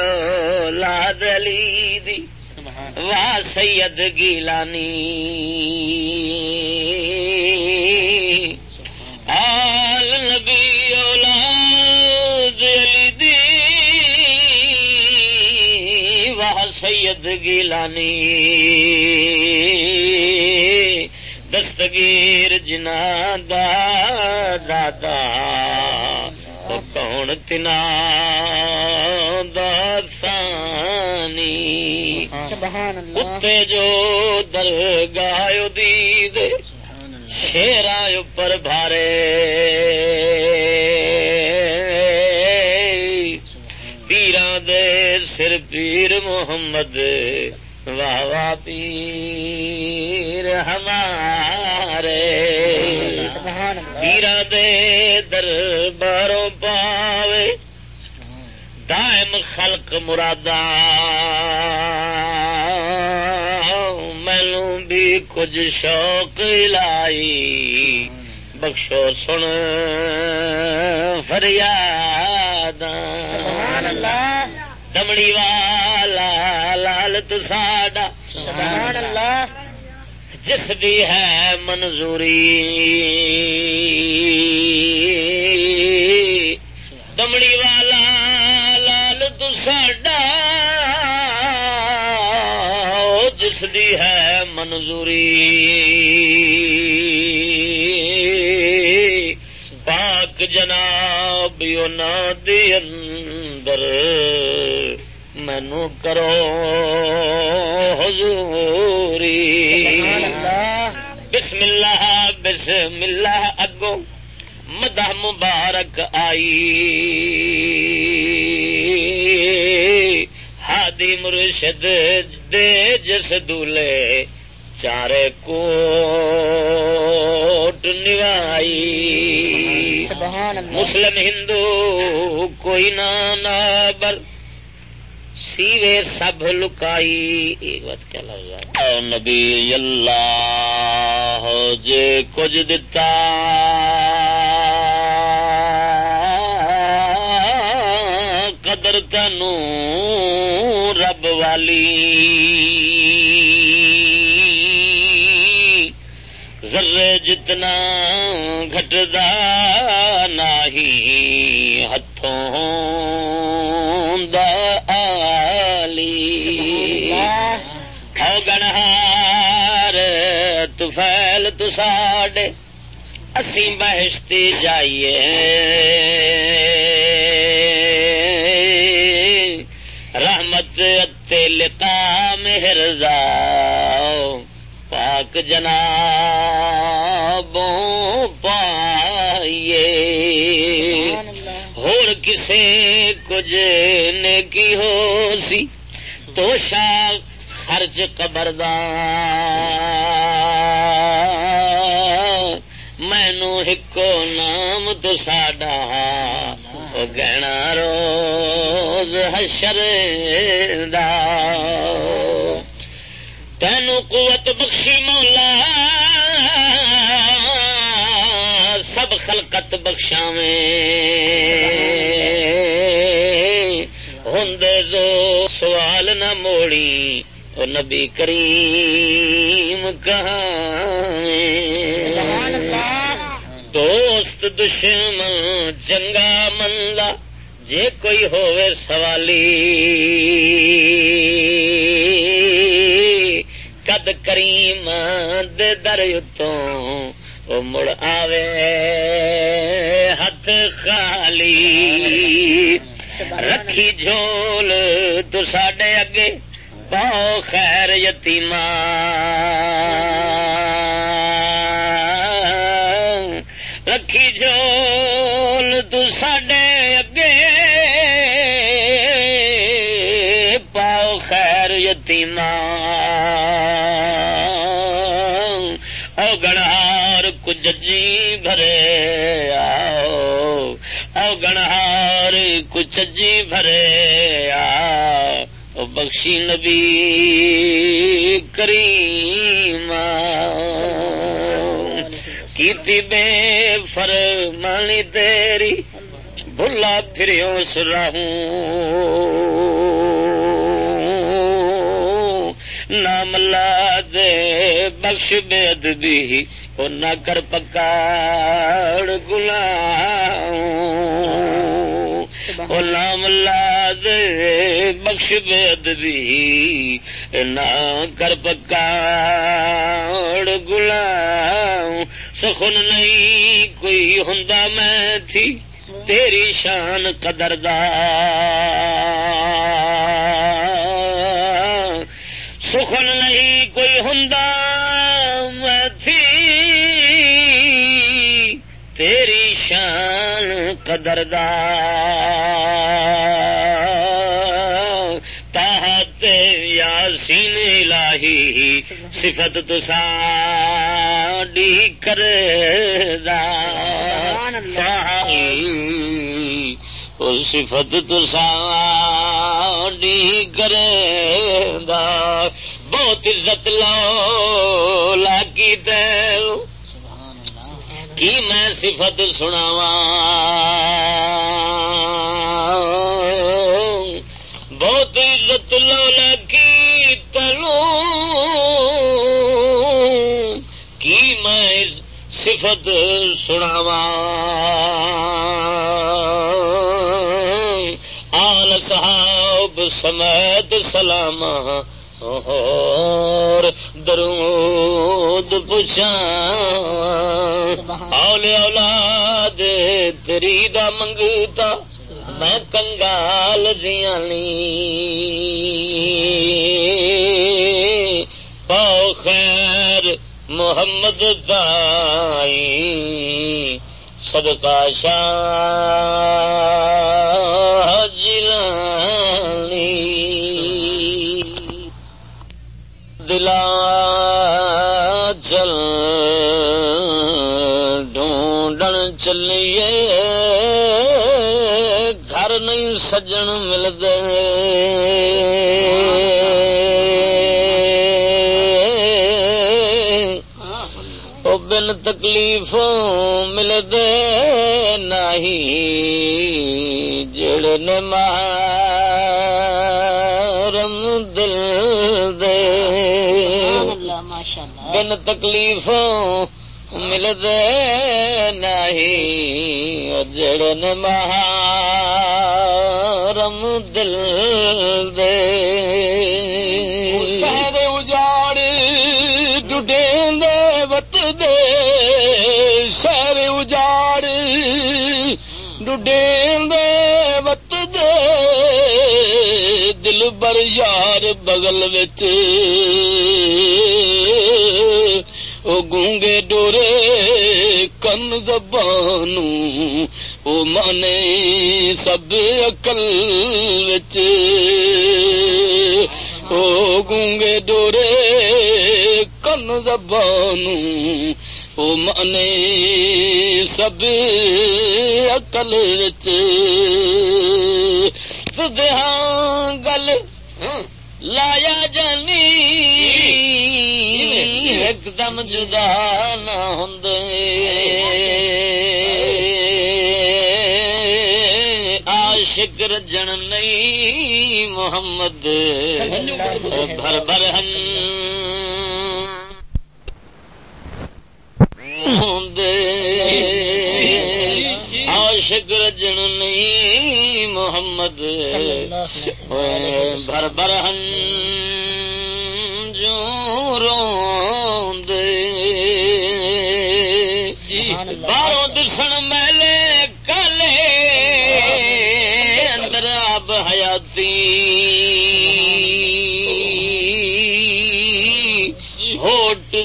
اولاد علی دی. واہ سید گیلانی. آل نبی اولاد علی دی. واہ سید گیلانی. دستگیر جنا دا دادا. کون تنا؟ دسانی اتنے جو درگاہ دید شیرا پر بھارے۔ پیران دے سر پیر محمد واہ واہ پیر ہمارے۔ پیرا دے درباروں دائم خلق مرادہ مینو بھی کچھ شوق لائی بخشو سن فریاد دمڑی والا لال تو ساڈا جس دی ہے منظوری دمڑی والا لال تو ساڈا جس دی ہے منظوری۔ پاک جناب دی اندر مینو کرو حضوری۔ بسم اللہ بسم اللہ اگو مدہ مبارک آئی۔ ہادی مرشد دے جس دولے چارے کوٹ نوائی۔ مسلم ہندو کوئی نابر سیوے سب لکائی۔ بات کیا لفظ نبی اللہ جے کچھ دتا۔ قدر تینو رب والی۔ ذرے جتنا گھٹدا نہیں ہاتھوں گنہار تفیل تساڈے اسی بہشتی جائیے۔ لقا مہر پاک جناب پائیے۔ ہور کسے کچھ نیکی ہو سی تو شاہ خرچ قبر مینو ایکو نام تو ساڈا گہنا روز حشر دا۔ تینو قوت بخشی مولا، سب خلقت بخشا ہوں جو سوال نہ موڑی، او نبی کریم کہاں دوست دشمن چنگا مندا جے کوئی ہوئے سوالی۔ کریم دے در اتوں او مڑ آوے ہاتھ خالی رکھی جھول تو ساڈے اگے پاؤ خیر یتیم رکھی جول تڈے اگے پاؤ خیر یتیم نہیں بھرے آؤ او کچھ جی بھرے آؤ، بخشی نبی کریم کیتی بے فرمانی تیری، بھلا پھریوں سراہوں نام لا دے، بخش بے ادبی او نہ کر پکاڑ گلام لام لا بخش بے ادبی نہ کر پکاڑ گلام سخن نہیں کوئی ہوں میں تھی تیری شان قدردار۔ سخن نہیں کوئی ہوں شان قدردار تاہت یاسین الہی صفت تو ساڈی کردار صفت تو ساڈی کرے بہت عزت لو لاگی دل کی میں صفت سناوا بہت عزت لو لگی تلو کی میں صفت سناوا صاحب سمیت سلام اور درود پوچھا اولے اولاد تری دا منگتا میں کنگال دیا پاؤ خیر محمد دائی صدقہ شاہ جلانی دلا چل ڈھونڈن چلیے، گھر نہیں سجن ملتے بن تکلیف مل دے نہیں جڑ نے تکلیف مل دے نہیں جڑ نے دل دے۔ سارے اجاڑ ڈڈے وت دے۔ شہر اجاڑ ڈڈے وت دے۔ دل بر یار بغل بچ وہ گونگے ڈورے کن زبان وہ مانے سب اکل بچ وہ گونگے ڈورے کن زبان وہ مانے سب اکل سدھا گل ہاں، لایا جانی۔ ایک دم جدا نہ ہوں عاشق رجن نہیں محمد بھر بھر ہن عاشق رجن نہیں محمد بھر بھر ہن جو رو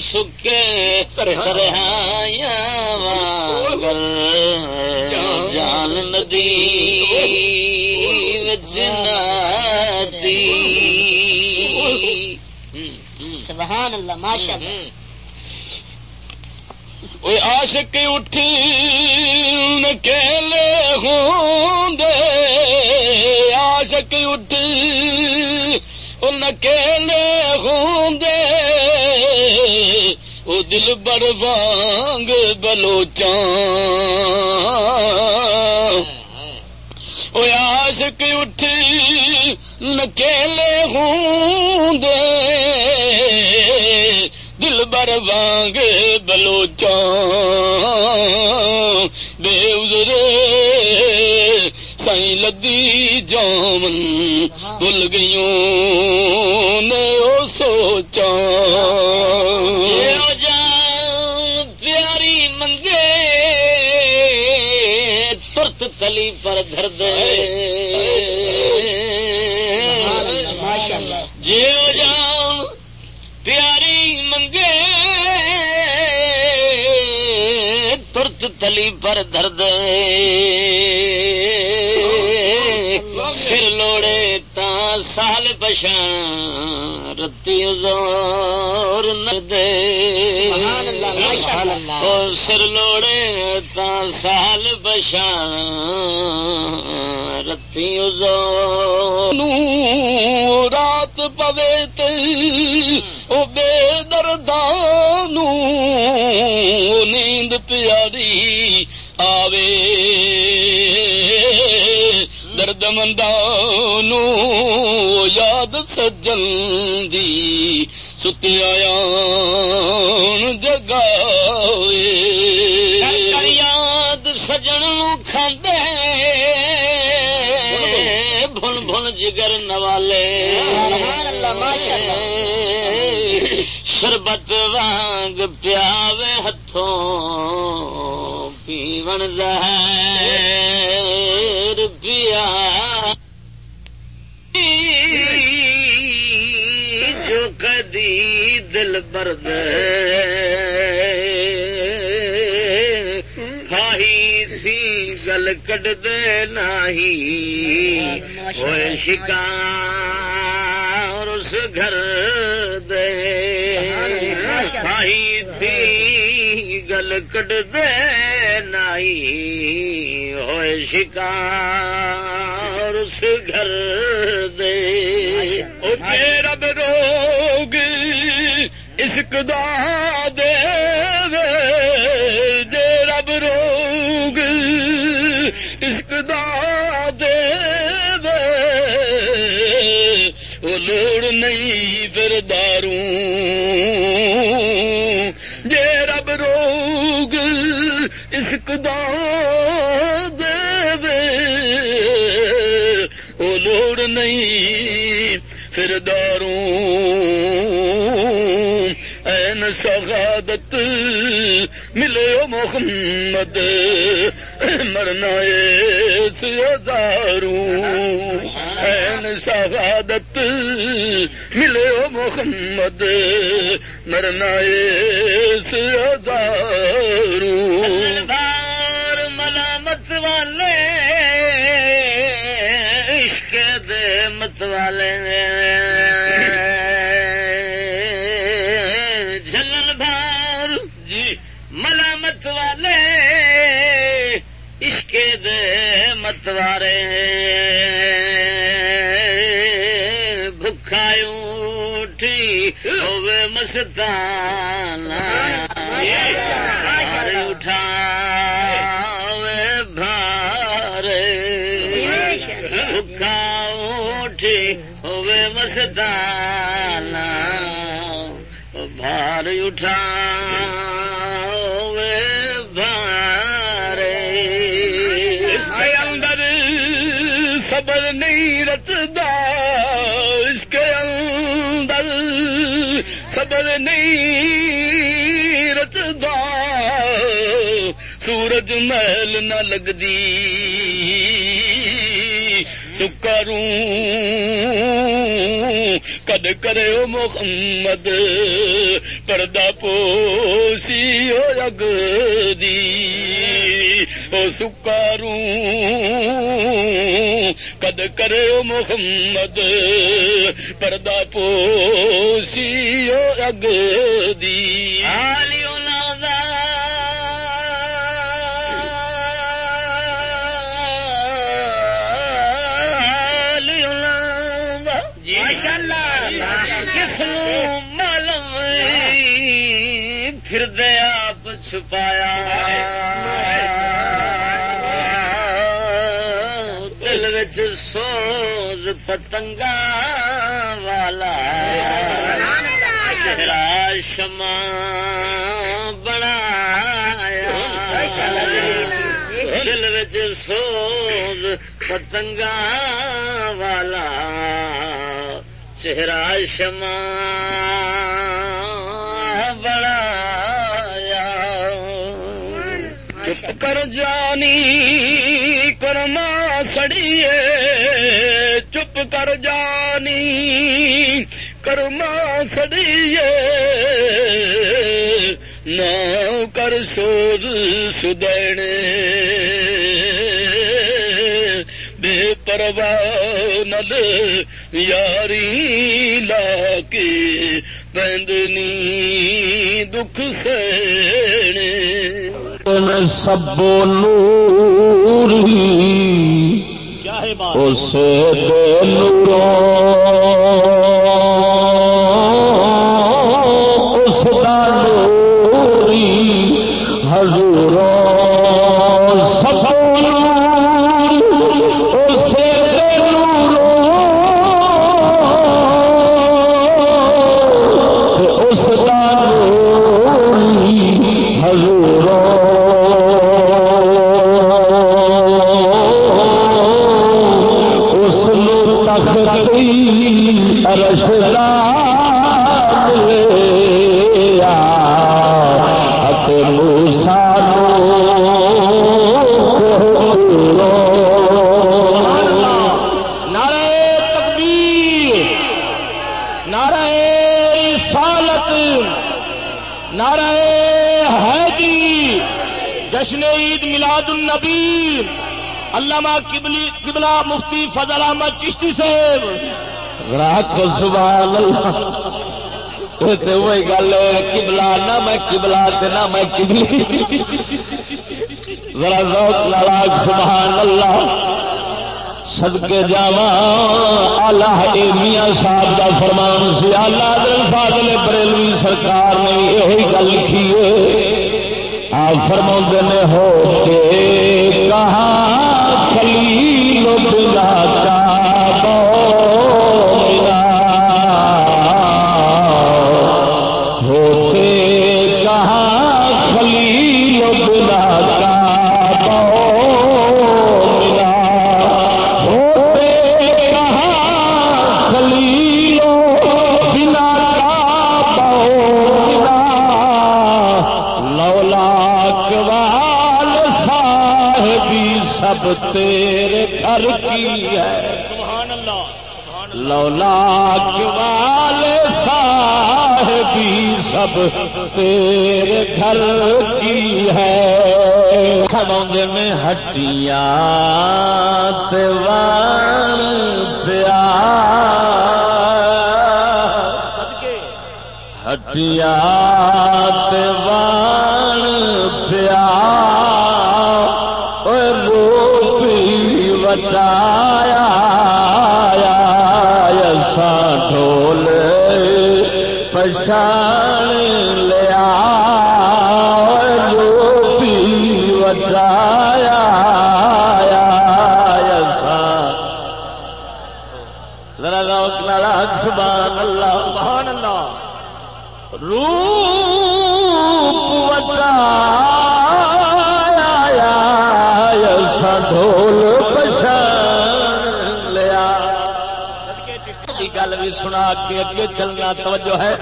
سکے رہایا واگر جان ندی ناتی سبحان اللہ ماشاء اللہ وہ عاشق اٹھ کیلے ہوں دے عاشق اٹھ ان کیلے ہوں دے وہ دل بڑ وانگ بلوچاں وہ عاشق اٹھ نکیلے ہوں دے۔ دل پر وانگ بلوچا بے ازرے سائی لدی جامن بھول گئیوں نے او سوچا ترت تلی پر دھر دے جیو جان پیاری منگے۔ ترت تلی پر درد دے سال پچھان رتی زور دے سر لوڑے تا سال پچھان رتی زور رات پوے او بے دردانو نیند پیاری آوے۔ درد مندانو یاد سجن دی ستی آیا جگاوے یاد سجن کھاندے بھن بھن جگر نوالے۔ شربت وانگ پیاوے ہتھوں پیون زہر۔ پیا جو کدی دل برد کھائی تھی گل کٹ دے نہیں ہوئے شکار اس گھر دے۔ کھائی تھی گل کٹ دے نہیں ہوئے شکار اس گھر دے۔ او رب روگ عشق دا دے جے رب روگ عشق دا دے او لوڑ نہیں پھر داروں عشق دے وے او لوڑ نہیں پھر داروں این سعادت ملے او محمد، مرنا اس ہزاروں۔ این سعادت ملے او محمد، مرنا اس ہزاروں۔ ملامت والے عشق دے مت والے جلن بار جی ملامت والے عشق دے مت والے بھکھا اٹھی ہوے مستان اٹھا۔ بھکھا اٹھی ہوے مستان بھار اٹھا بھار اندر صبر نہیں رچدا اس کے اندر صبر نہیں رچدا سورج محل نہ لگدی۔ سکاروں کد کرے او محمد پردہ پوسی ہو جگ دی او سکاروں کد کرے او محمد پردہ پوسی ہو جگ دی اللہ معلوم پھر دے آپ چھپایا دل وچ سوز پتنگا والا چہرہ شما بنایا دل وچ سوز پتنگا والا چہرہ شما بنایا چپ کر جانی کرنا سڑیے۔ چپ کر جانی، کرما سڑیے۔ نہ کر سوز سدینے۔ بے پرواہ نل یاری لا کے بندنی دکھ سینے۔ سبو نوری کیا ہے بات اس نورو اس دا نوری حضور علامہ قبلی قبلہ مفتی فضل احمد چشتی صاحب راک سبحان اللہ۔ یہ وہی گل ہے کبلا نہ میں کبلا نہ میں کبلی ذرا ذوق لالاک سبحان اللہ۔ صدقے جاوا آلہ میاں صاحب کا فرمان سی۔ آلہ دل فاضل بریلوی سرکار نے یہ گل لکھی ہے۔ آپ فرما نے، ہو کے کہاں خلیل بلا سب تیرے گھر کی ہے۔ سبحان اللہ لولا اقبال صاحبی سب تیرے گھر کی ہے۔ کھڑوں میں ہٹیاں تیوان پیا صدقے۔ ہٹیا Krishna گل بھی سنا کے اگے چلنا توجہ ہے۔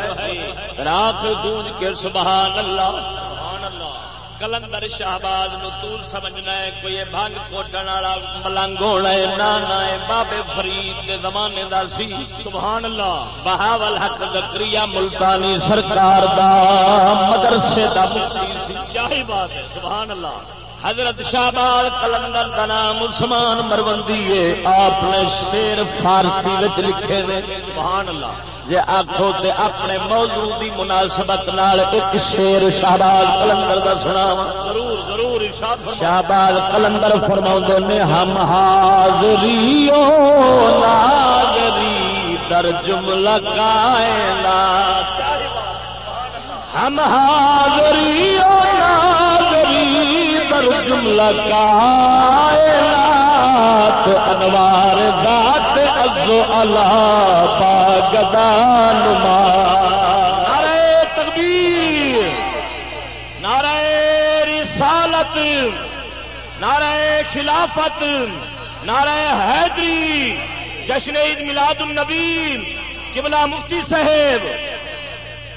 راک گونج کے سبحان اللہ کلندر شہباز نو تول سمجھنا ہے کوئی بھنگ کوٹن والا ملنگ ہونا ہے نانا ہے بابے فرید کے زمانے دا سی۔ سبحان اللہ بہاول حق زکریا ملتانی سرکار دا مدرسے دا مفتی سی۔ کیا ہی بات ہے سبحان اللہ حضرت شہباز کلندر کا نام عثمان مروندی ہے۔ آپ نے شیر فارسی وچ لکھے نے۔ سبحان اللہ جی آخو تے اپنے موضوع دی مناسبت نال ایک شیر شہباز کلندر دا سناواں۔ ضرور ضرور ارشاد شہباز کلندر فرما نے ہم حاضری او ناظری در جملہ کائنات۔ ہم حاضری اندر جملہ کائنات انوار ذات ازو اللہ نما۔ نعرہ تکبیر، نعرہ رسالت، نعرہ خلافت، نعرہ حیدری، جشن عید میلاد النبی، قبلہ مفتی صاحب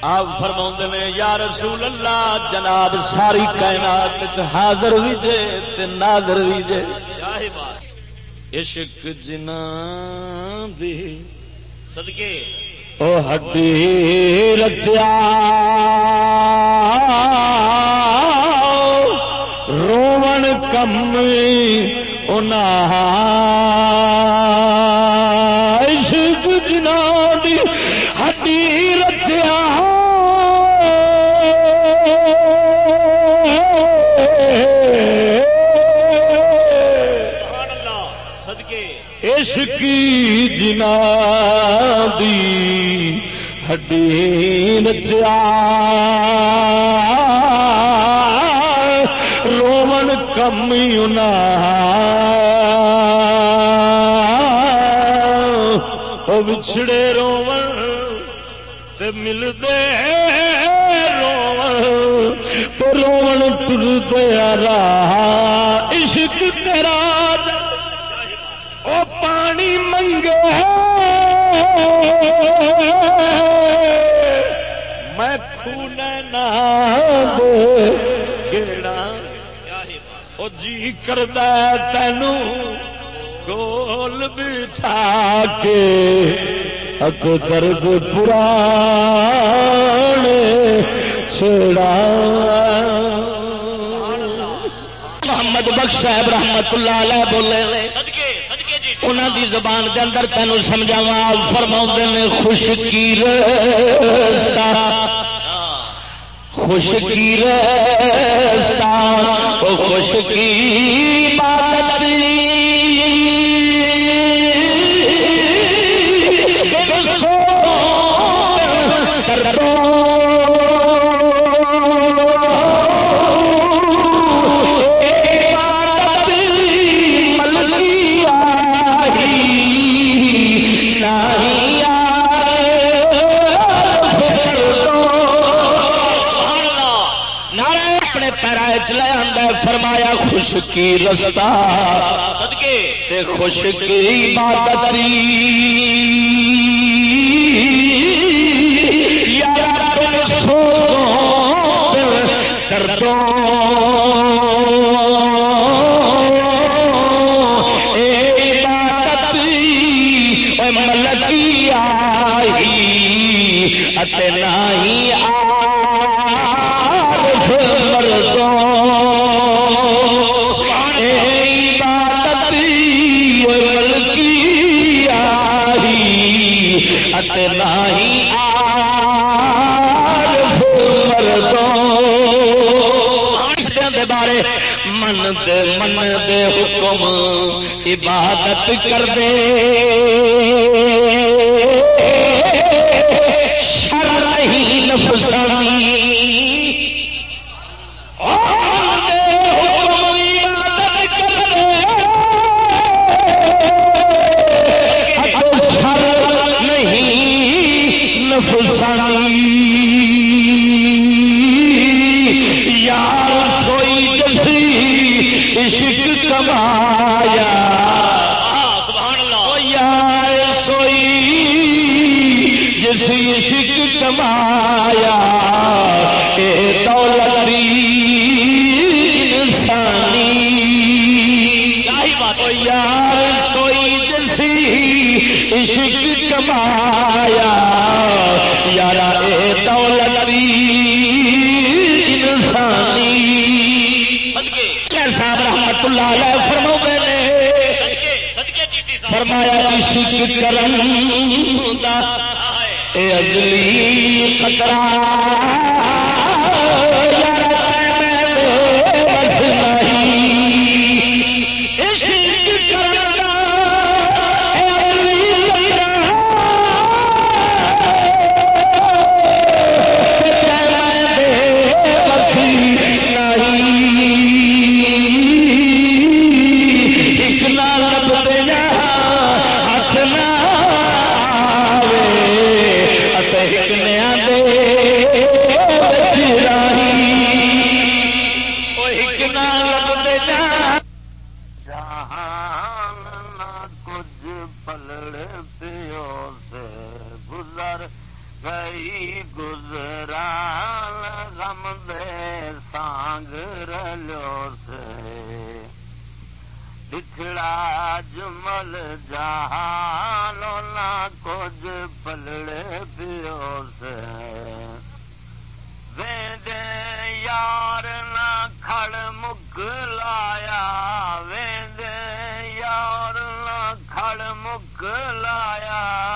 آپ فرما نے یا رسول اللہ جناب ساری کائنات حاضر بھی جے تے ناظر بھی جے. عشق جنا دی۔ صدقے۔ او ہڈی رچیا رومن کم عشق دی ہڈی نچیا رومن کمی بچھڑے رومن تے ملتے رومن تو رومن ٹرتے راہ گیڑا او جی کردہ تینو گول بٹھا کے اک درد پرانے چھڑا محمد بخش صاحب رحمت اللہ علیہ بولے لے انہوں دی زبان دے اندر تینوں سمجھاوا فرما نے خوش کی رستا خوش کی رستا خوش کی بات کی رستا تے خوش کی عبادت کر دے۔ خطرہ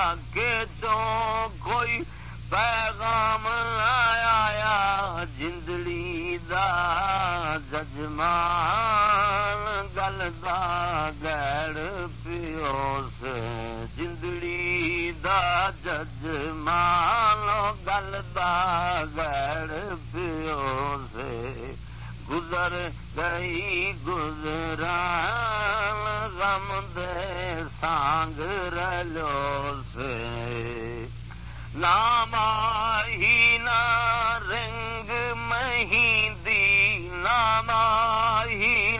لایا کہ تو کوئی پیغام آیا جندڑی دا ججمان گل دا گڑ پیو سے جندڑی دا ججمان گل دا گڑ پیو سے گزر گئی گزرا غم دے سانگ رلو سے۔ نام آئی نہ رنگ مہی دی نام آئی